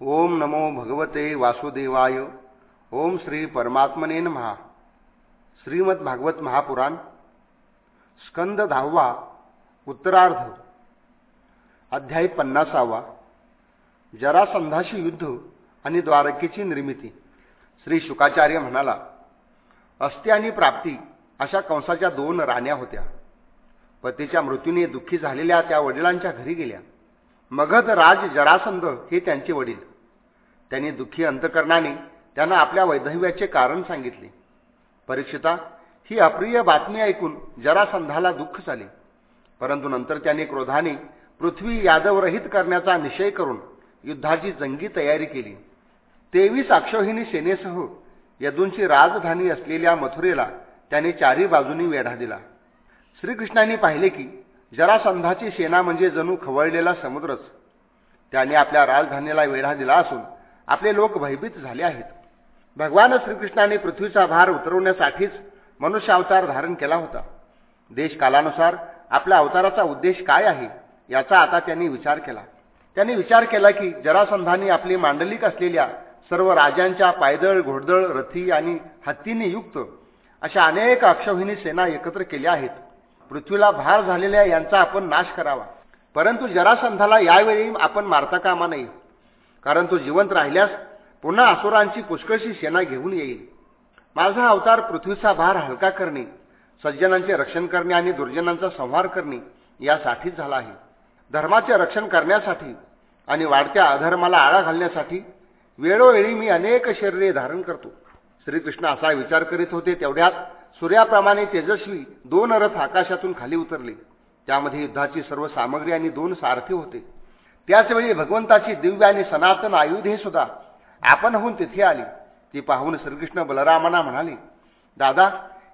ओम नमो भगवते वासुदेवाय. ओम श्री परमात्मने महा श्रीमद भागवत महापुराण. स्कंद दहावा उत्तरार्ध. अध्याय पन्नासावा. जरासंधाशी युद्ध आणि द्वारकेची निर्मिती. श्री शुकाचार्य म्हणाला अस्ति आणि प्राप्ती अशा कंसाच्या दोन राण्या होत्या. पतीच्या मृत्यूने दुःखी झालेल्या त्या वडिलांच्या घरी गेल्या. मगध राज जरासंध हे त्यांचे वडील. त्यांनी दुःखी अंतकरणाने त्यांना आपल्या वैधव्याचे कारण सांगितले. परीक्षिता ही अप्रिय बातमी ऐकून जरासंधाला दुःख झाले. परंतु नंतर त्याने क्रोधाने पृथ्वी यादवरहित करण्याचा निश्चय करून युद्धाची जंगी तयारी केली. तेवीस अक्षोहिणी सेनेसह यदूंची राजधानी असलेल्या मथुरेला त्याने चारी बाजूनी वेढा दिला. श्रीकृष्णांनी पाहिले की जरासंधाची सेना म्हणजे जणू खवळलेला समुद्रच. त्याने आपल्या राजधानीला वेढा दिला असून आपले लोक भयभीत झाले आहेत. भगवान श्रीकृष्णाने पृथ्वीचा भार उतरवण्यासाठीच मनुष्य अवतार धारण केला होता. देश कालानुसार आपल्या अवताराचा उद्देश काय आहे याचा आता त्यांनी विचार केला. त्यांनी विचार केला की जरासंधाने आपली मांडलिक असलेल्या सर्व राजांच्या पायदळ घोडदळ रथी आणि हत्तींनी युक्त अशा अनेक अक्षौहिणी सेना एकत्र केल्या आहेत. पृथ्वीला भार झालेल्या यांचा आपण नाश करावा. परंतु जरासंधाला यावेळी आपण मारता कामा नये. कारण तो जिवंत राहिल्यास पुन्हा असुरांची पुष्कळशी सेना घेऊन येईल. माझा अवतार पृथ्वीचा भार हलका करणे सज्जनांचे रक्षण करणे आणि दुर्जनांचा संहार करणे यासाठीच झाला आहे. धर्माचे रक्षण करण्यासाठी आणि वाढत्या अधर्माला आळा घालण्यासाठी वेळोवेळी मी अनेक शरीरे धारण करतो. श्रीकृष्ण असा विचार करीत होते तेवढ्यात सूर्याप्रमाणे तेजस्वी दोन रथ आकाशातून खाली उतरले. त्यामध्ये युद्धाची सर्व सामग्री आणि दोन सारथी होते. त्याचवेळी भगवंताची दिव्य आणि सनातन आयुधे सुद्धा आपण होऊन तिथे आली. ती पाहून श्रीकृष्ण बलरामांना म्हणाले दादा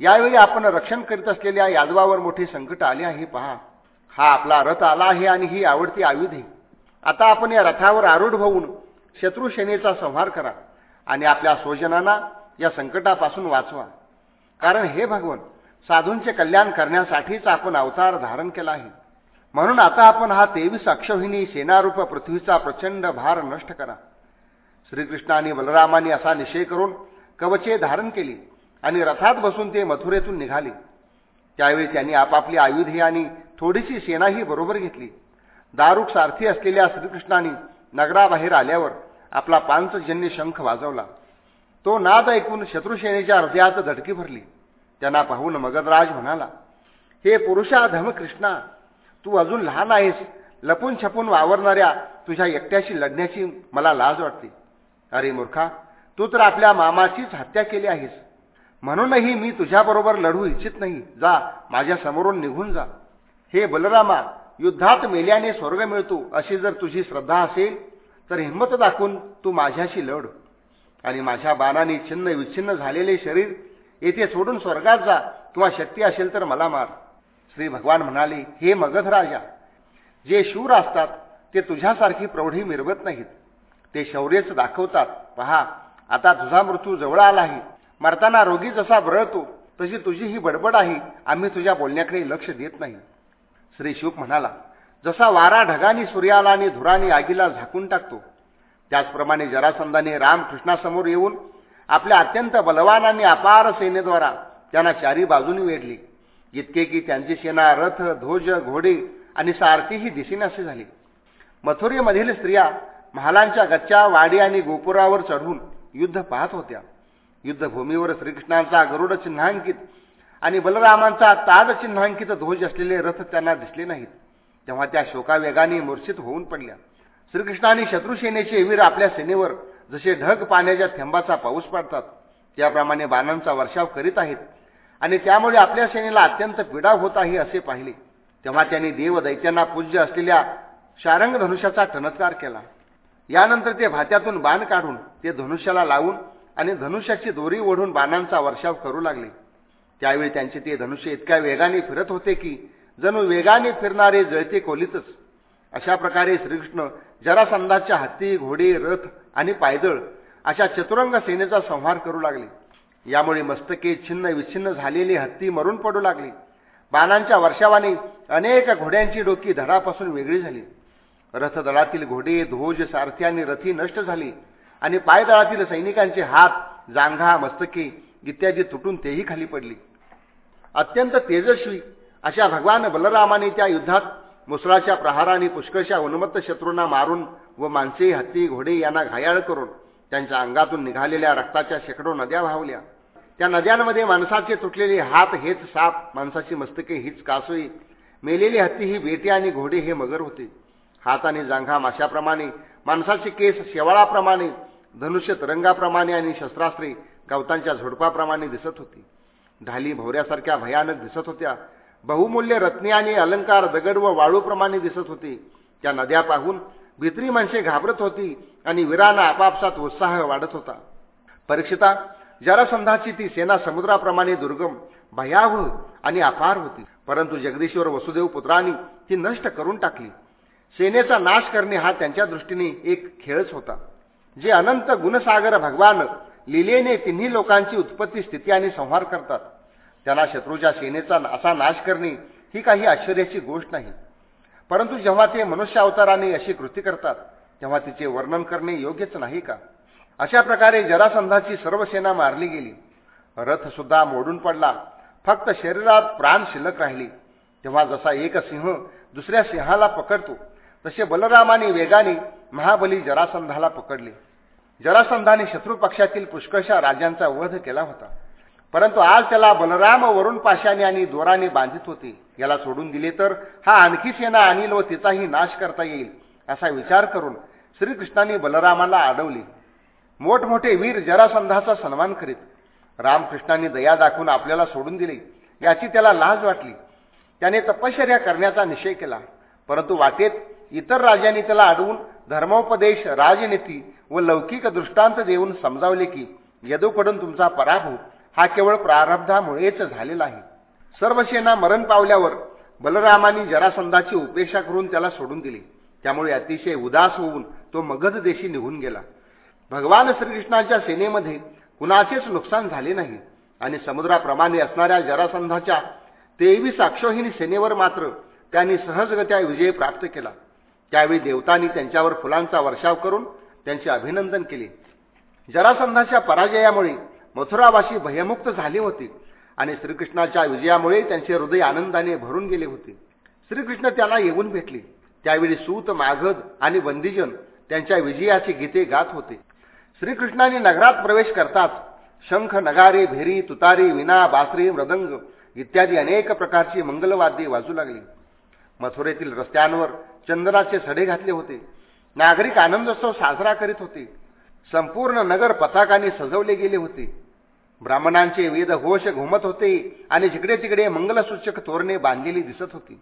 यावेळी आपण रक्षण करीत असलेल्या यादवावर मोठे संकट आले आहे पहा. हा आपला रथ आला आहे आणि ही आवडती आयुधे. आता आपण या रथावर आरूढ होऊन शत्रुसेनेचा संहार करा आणि आपल्या स्वजनांना या संकटापासून वाचवा. कारण हे भगवन साधूंचे कल्याण करण्यासाठीच आपण अवतार धारण केला आहे. म्हणून आता आपण हा तेवीस अक्षहिनी सेनारूप पृथ्वीचा प्रचंड भार नष्ट करा. श्रीकृष्णाने बलरामाने असा निश्चय करून कवचे धारण केली आणि रथात बसून ते मथुरेतून निघाले. त्यावेळी त्यांनी आपापली आयुधे आणि थोडीशी सेनाही बरोबर घेतली. दारुक सारथी असलेल्या श्रीकृष्णाने नगराबाहेर आल्यावर आपला पांचजन्य शंख वाजवला. तो नाद ऐकून शत्रुसेनेच्या हृदयात धडकी भरली. त्यांना पाहून मगधराज म्हणाला हे पुरुषा कृष्णा तू अजून लहान आहेस. लपून छपून वावरणाऱ्या तुझ्या एकट्याशी लढण्याची मला लाज वाटते. अरे मूर्खा तू तर आपल्या मामाचीच हत्या केली आहेस. म्हणूनही मी तुझ्याबरोबर लढू इच्छित नाही. जा माझ्या समोरून निघून जा. हे बलरामा युद्धात मेल्याने स्वर्ग मिळतो अशी जर तुझी श्रद्धा असेल तर हिंमत दाखवून तू माझ्याशी लढ. आणि माझ्या बाणाने छिन्न विच्छिन्न झालेले शरीर येथे सोडून स्वर्गात जा किंवा शक्ती असेल तर मला मार. श्री भगवान म्हणाले हे मगध राजा जे शूर असतात ते तुझ्यासारखी प्रौढी मिरवत नाहीत. ते शौर्यच दाखवतात. पहा आता तुझा मृत्यू जवळ आला आहे. मरताना रोगी जसा बरळतो तशी तुझी ही बडबड आहे. आम्ही तुझ्या बोलण्याकडे लक्ष देत नाही. श्री शुक म्हणाला जसा वारा ढगानी सूर्याला आणि धुराने आगीला झाकून टाकतो त्याचप्रमाणे जरासंधाने रामकृष्णासमोर येऊन आपल्या अत्यंत बलवान आणि अपार सेनेद्वारा त्यांना चारी बाजूनी वेढली. इतके की त्यांची सेना रथ ध्वज घोडे आणि सारथीही दिसेनासे झाली. मथुरेमधील स्त्रिया महालांच्या गच्च्या वाडी आणि गोपुरावर चढून युद्ध पाहत होत्या. युद्धभूमीवर श्रीकृष्णांचा गरुड चिन्हांकित आणि बलरामांचा ताज चिन्हांकित ध्वज असलेले रथ त्यांना दिसले नाहीत. तेव्हा त्या शोकावेगाने मूर्छित होऊन पडल्या. श्रीकृष्णाने शत्रुसेनेचे वीर आपल्या सेनेवर जसे ढग पाण्याच्या थेंबाचा पाऊस पाडतात त्याप्रमाणे बाणांचा वर्षाव करीत आहेत. आणि त्यामुळे आपल्या सेनेला अत्यंत पीडा होत आहे असे पाहिले. तेव्हा त्यांनी देव दैत्यांना पूज्य असलेल्या शारंग धनुष्याचा टनत्कार केला. यानंतर ते भात्यातून बाण काढून ते धनुष्याला लावून आणि धनुष्याची दोरी ओढून बाणांचा वर्षाव करू लागले. त्यावेळी त्यांचे ते धनुष्य इतक्या वेगाने फिरत होते की जणू वेगाने फिरणारे जळते कोलीतच अशा प्रकारे श्रीकृष्ण जरासंधाच्या हत्ती घोडे रथ आणि पायदळ अशा चतुरंग सेनेचा संहार करू लागले. यामुळे मस्तके छिन्न विच्छिन्न झालेली हत्ती मरून पडू लागली. बाणांच्या वर्षावाने अनेक घोड्यांची डोकी धडापासून वेगळी झाली. रथदळातील घोडे ध्वज सारथी आणि रथी नष्ट झाली आणि पायदळातील सैनिकांचे हात जांघा मस्तके इत्यादी तुटून तेही खाली पडली. अत्यंत तेजस्वी अशा भगवान बलरामाने त्या युद्धात मुसळाच्या प्रहाराने पुष्कळशा उन्मत्त शत्रूंना मारून व माणसे हत्ती घोडे यांना घायाळ करून त्यांच्या अंगातून निघालेल्या रक्ताच्या शेकडो नद्या वाहवल्या त्या नद्यांमध्ये माणसाचे तुटलेले हात हेच साप माणसाची मस्तके हीच कासोई. मेलेली हत्ती ही बेटे आणि घोडे हे मगर होते. हात आणि जांघा माशाप्रमाणे माणसाचे केस शेवाळाप्रमाणे धनुष्य तरंगाप्रमाणे आणि शस्त्रास्त्रे गवतांच्या झुडपाप्रमाणे दिसत होती. ढाली भोवऱ्यासारख्या भयानक दिसत होत्या. बहुमूल्य रत्ने आणि अलंकार दगड व वाळूप्रमाणे दिसत होते. त्या नद्या पाहून भित्री माणसे घाबरत होती आणि वीरांना आपापसात उत्साह वाढत होता. परीक्षिता जरासंधाची ती सेना समुद्राप्रमाणे दुर्गम भयावह आणि अपार होती. परंतु जगदीश्वर वसुदेव पुत्रांनी ती नष्ट करून टाकली. सेनेचा नाश करणे हा त्यांच्या दृष्टीने एक खेळच होता. जे अनंत गुणसागर भगवान लिलेने तिन्ही लोकांची उत्पत्ती स्थिती आणि संहार करतात. त्याला शत्रूच्या सेनेचा असा नाश करणे ही काही आश्चर्याची गोष्ट नाही. परंतु जेव्हा ते मनुष्य अवताराने अशी कृती करतात तेव्हा तिचे वर्णन करणे योग्यच नाही का? अशा प्रकारे जरासंधाची सर्व सेना मारली गेली. रथ सुद्धा मोडून पडला. फक्त शरीरात प्राण शिल्लक राहिली. तेव्हा जसा एक सिंह दुसऱ्या सिंहाला पकडतो तसे बलरामाने वेगाने महाबली जरासंधाला पकडले. जरासंधाने शत्रू पक्षातील पुष्कळशा राजांचा वध केला होता. परंतु आज त्याला बलराम वरुण पाशाने आणि दोराने बांधित होते. याला सोडून दिले तर हा आणखी सेना आणील व तिचाही नाश करता येईल असा विचार करून श्रीकृष्णाने बलरामाला अडवले मोठमोठे वीर जरासंधाचा सन्मान करीत रामकृष्णाने दया दाखवून आपल्याला सोडून दिले याची त्याला लाज वाटली. त्याने तपश्चर्या करण्याचा निश्चय केला. परंतु वाटेत इतर राजांनी त्याला अडवून धर्मोपदेश राजनीती व लौकिक दृष्टांत देऊन समजावले की यदूकडून तुमचा पराभव हा केवळ प्रारब्धामुळेच झालेला आहे. सर्व सेना मरण पावल्यावर बलरामानी जरासंधाची उपेक्षा करून त्याला सोडून दिली. त्यामुळे अतिशय उदास होऊन तो मगध देशी निघून गेला. भगवान श्रीकृष्णाच्या सेनेमध्ये कुणाचेच नुकसान झाले नाही आणि समुद्राप्रमाणे असणाऱ्या जरासंधाच्या तेवीस अक्षोहिणी सेनेवर मात्र त्यांनी सहजगत्या विजय प्राप्त केला. त्यावेळी देवतांनी त्यांच्यावर फुलांचा वर्षाव करून त्यांचे अभिनंदन केले. जरासंधाच्या पराजयामुळे मथुरावासी भयमुक्त झाले होते आणि श्रीकृष्णाच्या विजयामुळे त्यांचे हृदय आनंदाने भरून गेले होते. श्रीकृष्ण त्यांना येऊन भेटले. त्यावेळी सूत माघद आणि बंदीजन त्यांच्या विजयाची गीते गात होते. श्रीकृष्णाने नगरात प्रवेश करताच शंख नगारे भेरी तुतारी विना बासरी मृदंग इत्यादी अनेक प्रकारची मंगलवाद्ये वाजू लागली. मथुरेतील रस्त्यांवर चंदनाचे सडे घातले होते. नागरिक आनंदोत्सव साजरा करीत होते. संपूर्ण नगर पताकाने सजवले गेले होते. ब्राह्मणांचे वेद घोष घुमत होते आणि जिकडे तिकडे मंगलसूचक तोरणे बांधलेली दिसत होती.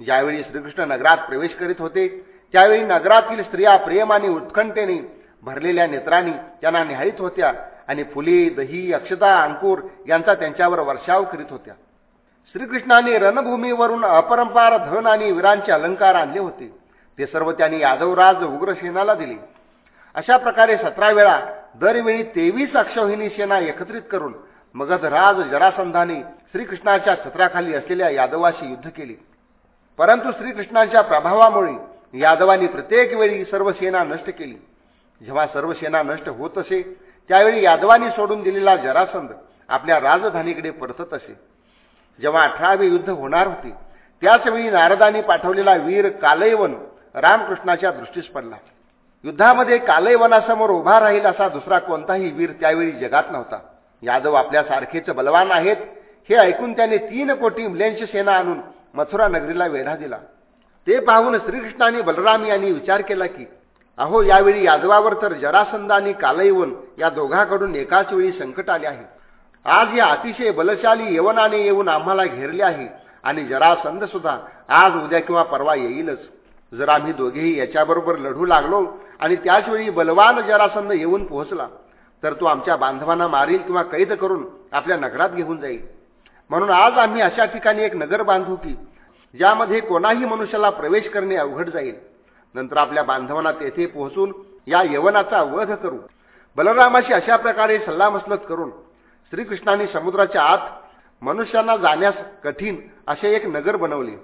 ज्यावेळी श्रीकृष्ण नगरात प्रवेश करीत होते त्यावेळी नगरातील स्त्रिया प्रेम आणि उत्कंठेने भरलेल्या नेत्रांनी त्यांना निहाळीत होत्या आणि फुले दही अक्षता अंकुर यांचा त्यांच्यावर वर्षाव करीत होत्या. श्रीकृष्णाने रणभूमीवरून अपरंपार धन आणि वीरांचे अलंकार आणले होते. ते सर्व त्यांनी यादवराज उग्रसेनाला दिले. अशा प्रकारे सतरा वेळा दरवेळी तेवीस अक्षौहिणी सेना एकत्रित करून मगधराज जरासंधाने श्रीकृष्णाच्या छत्राखाली असलेल्या यादवाशी युद्ध केले. परंतु श्रीकृष्णाच्या प्रभावामुळे यादवांनी प्रत्येक वेळी सर्व सेना नष्ट केली. जेव्हा सर्व सेना नष्ट होत असे त्यावेळी यादवांनी सोडून दिलेला जरासंध आपल्या राजधानीकडे परतत असे. जेव्हा अठरावे युद्ध होणार होते त्याचवेळी नारदांनी पाठवलेला वीर कालयवन रामकृष्णाच्या दृष्टीस पडला. युद्धामध्ये कालयवनासमोर उभा राहील असा दुसरा कोणताही वीर त्यावेळी जगात नव्हता. यादव आपल्यासारखेच बलवान आहेत हे ऐकून त्याने तीन कोटी मुलांची सेना आणून मथुरा नगरीला वेढा दिला. ते पाहून श्रीकृष्णाने बलराम यांनी विचार केला की अहो यावेळी यादवावर तर जरासंध आणि कालयवन या दोघांकडून एकाच वेळी संकट आले आहे. आज या अतिशय बलशाली यवनाने येऊन आम्हाला घेरले आहे आणि जरासंध सुद्धा आज उद्या किंवा परवा येईलच. जर आम्ही दोघेही याच्याबरोबर लढू लागलो आणि त्याचवेळी बलवान जरासंध येऊन पोहोचला तर तो आमच्या बांधवांना मारील किंवा कैद करून आपल्या नगरात घेऊन जाईल. म्हणून आज आम्ही अशा ठिकाणी एक नगर बांधू की ज्यामध्ये कोणाही मनुष्याला प्रवेश करणे अवघड जाईल. नंतर आपल्या बांधवांना तेथे पोहोचून या यवनाचा वध करू. बलरामाशी अशा प्रकारे सल्लामसलत करून श्रीकृष्णाने समुद्राच्या आत मनुष्यांना जाण्यास कठीण असे एक नगर बनवले.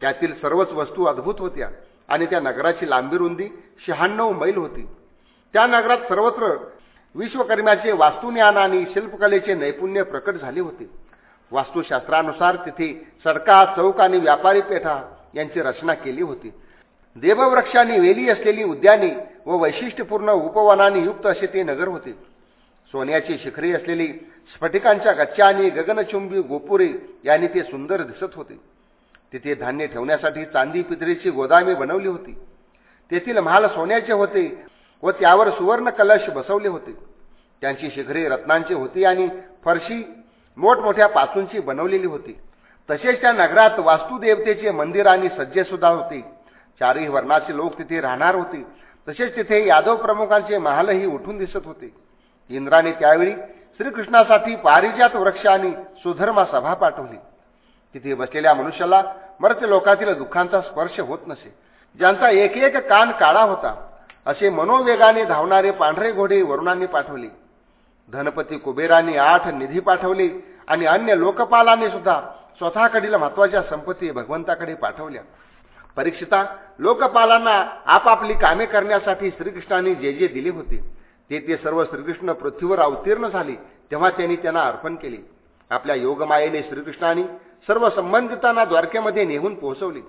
त्यातील सर्वच वस्तू अद्भुत होत्या. आणि त्या नगराची लांबी रुंदी शहाण्णव मैल होती. त्या नगरात सर्वत्र विश्वकर्म्याचे वास्तुज्ञान आणि शिल्पकलेचे नैपुण्य प्रकट झाले होते. वास्तुशास्त्रानुसार तिथे सडका चौक आणि व्यापारी पेठा यांची रचना केली होती. देववृक्षांनी वेली असलेली उद्याने व वैशिष्ट्यपूर्ण उपवनाने युक्त असे ते नगर होते. सोन्याची शिखरे असलेली स्फटिकांच्या गच्च्या आणि गगनचुंबी गोपुरे यांनी ते सुंदर दिसत होते. तिथे धान्य ठेवण्यासाठी चांदी पितळीची गोदामे बनवली होती. तेथील महाल सोन्याचे होते व त्यावर सुवर्ण कलश बसवले होते. त्यांची शिखरे रत्नांची होती आणि फरशी मोठमोठ्या पासूंची बनवलेली होती. तसेच त्या नगरात वास्तुदेवतेचे मंदिर आणि सज्जे सुद्धा होते. चारही वर्णाचे लोक तिथे राहणार होते. तसेच तिथे यादव प्रमुखांचे महालही उठून दिसत होते. इंद्राने त्यावेळी श्रीकृष्णासाठी पारिजात वृक्ष आणि सुधर्मा सभा पाठवली. तिथे बसलेल्या मनुष्याला मर्त्य लोकातील दुःखांचा स्पर्श होत नसे. ज्यांचा एक एक कान काळा होता असे मनोवेगाने धावणारे पांढरे घोडे वरुणांनी पाठवले. धनपती कुबेरांनी आठ निधी पाठवली आणि अन्य लोकपालांनी सुद्धा स्वतःकडील महत्त्वाच्या संपत्ती भगवंताकडे पाठवल्या. परीक्षिता लोकपालांना आपापली कामे करण्यासाठी श्रीकृष्णाने जे जे दिले होते ते ते सर्व श्रीकृष्ण पृथ्वीवर अवतीर्ण झाले तेव्हा त्यांनी त्यांना अर्पण केले. आपल्या योगमायेने श्रीकृष्णाने सर्व संबंधितांना द्वारकेमध्ये नेहून पोहोचवले.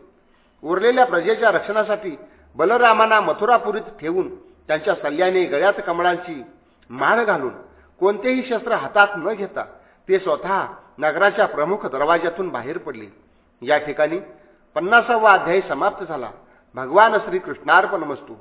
उरलेल्या प्रजेच्या रक्षणासाठी बलरामांना मथुरापुरीत ठेवून त्यांच्या सल्ल्याने गळ्यात कमळांची माळ घालून कोणतेही शस्त्र हातात न घेता ते स्वतः नगराच्या प्रमुख दरवाज्यातून बाहेर पडले. या ठिकाणी पन्नासावा अध्याय समाप्त झाला. भगवान श्रीकृष्णार्पण मस्तू